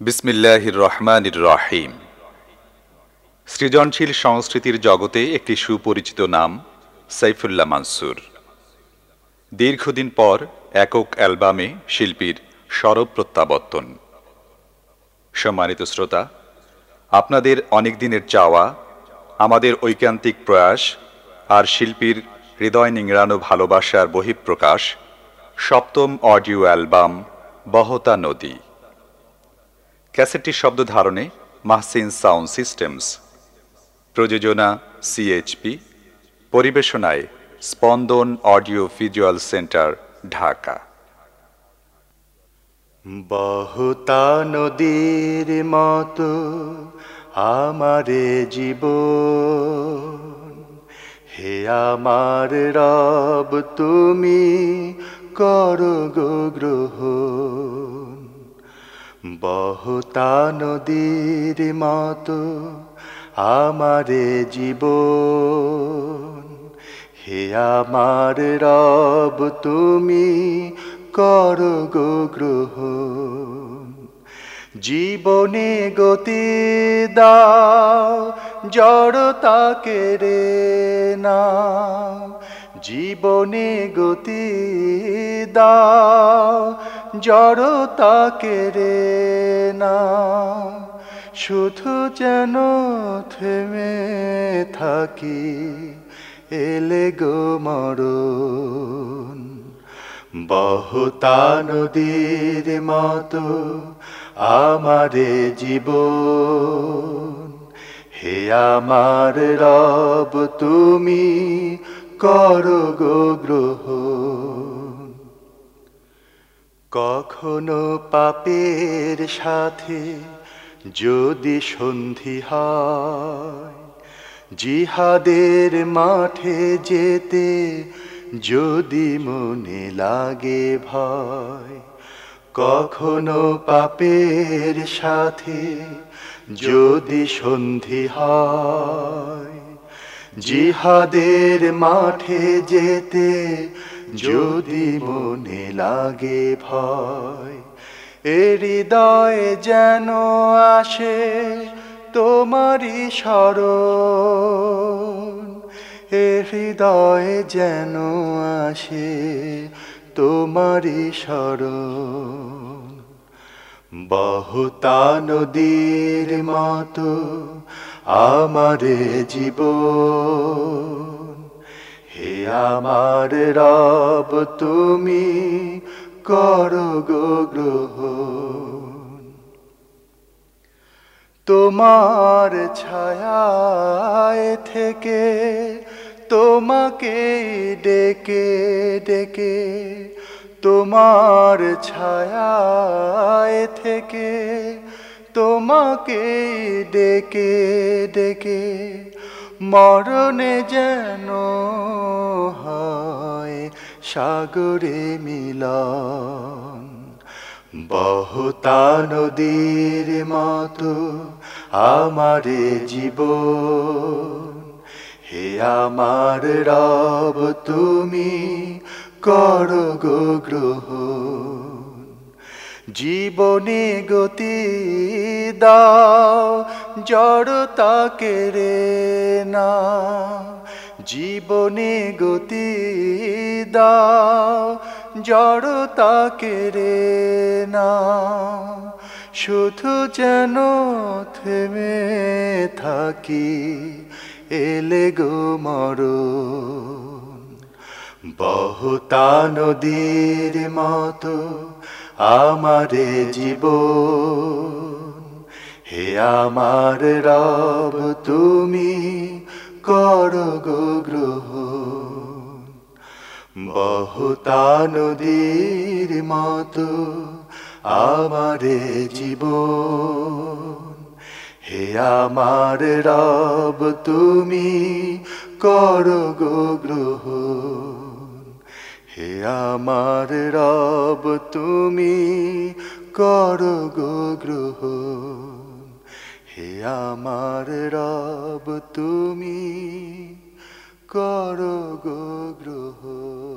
বিসমিল্লাহির রহমানির রহিম। সৃজনশীল সংস্কৃতির জগতে একটি সুপরিচিত নাম, সাইফুল্লাহ মানসুর। দীর্ঘদিন পর একক অ্যালবামে শিল্পীর সরব প্রত্যাবর্তন। সম্মানিত শ্রোতা, আপনাদের অনেক দিনের চাওয়া, আমাদের ঐকান্তিক প্রয়াস আর শিল্পীর হৃদয় নিংড়ানো ভালোবাসার বহিঃপ্রকাশ সপ্তম অডিও অ্যালবাম বহতা নদী। ক্যাসেটটির শব্দ ধারণে মাহসিন সাউন্ড সিস্টেমস। প্রযোজনা CHP পরিবেশনায় Spandan audio visual centre, Dhaka. বহুতা নদীর মতো আমারে জীব হে আমার রব, তুমি করো গো গ্রহণ বহুতা নদীর মতো আমারে জীব হে আমার রব, তুমি করো গো গ্রহণ। জীবনে গতি দাও জড়তাকে রে না। জীবনে গতি দাও জড়তাকে রে না, শুধু যেন থেমে থাকি, এলে গো মরণ। বহুতা নদীর মতো আমারে জীবন। হে আমার রব, তুমি করো গো গ্রহণ। কখনো পাপের সাথে যদি সন্ধি হয়, জিহাদের মাঠে যেতে যদি মনে লাগে ভয়, কখনো পাপের সাথে যদি সন্ধি হয়, জিহাদের মাঠে যেতে যদি মনে লাগে ভয়, এ হৃদয়ে যেন আসে তোমারই স্মরণ। এ হৃদয়ে যেন আসে তোমারই স্মরণ। বহুতা নদীর মতো আমারে জীবন হে আমার রব, তুমি করো গো গ্রহণ। তোমার ছায়ায় থেকে তোমাকে ডেকে ডেকে তোমার ছায়ায় থেকে তোমাকে ডেকে ডেকে মরণে যেন হয় সাগরে মিলন। বহুতা নদীর মতো আমারে জীবন। হে আমার রব, তুমি করো গো জীবনে গতি দাও জড়তাকে রে না। জীবনে গতি দাও জড়তাকে রে না। শুধু যেন থেমে থাকি, এলে গো মরণ। বহুতা নদীর মতো আমারে জীবন, হে আমার রব, তুমি করো গো গ্রহণ। বহুতা নদীর মতো আমারে জীবন, হে আমার রব, তুমি করো গো গ্রহণ। হে আমার রব তুমি করো গো গ্রহণ। হে আমার রব তুমি করো গো গ্রহণ।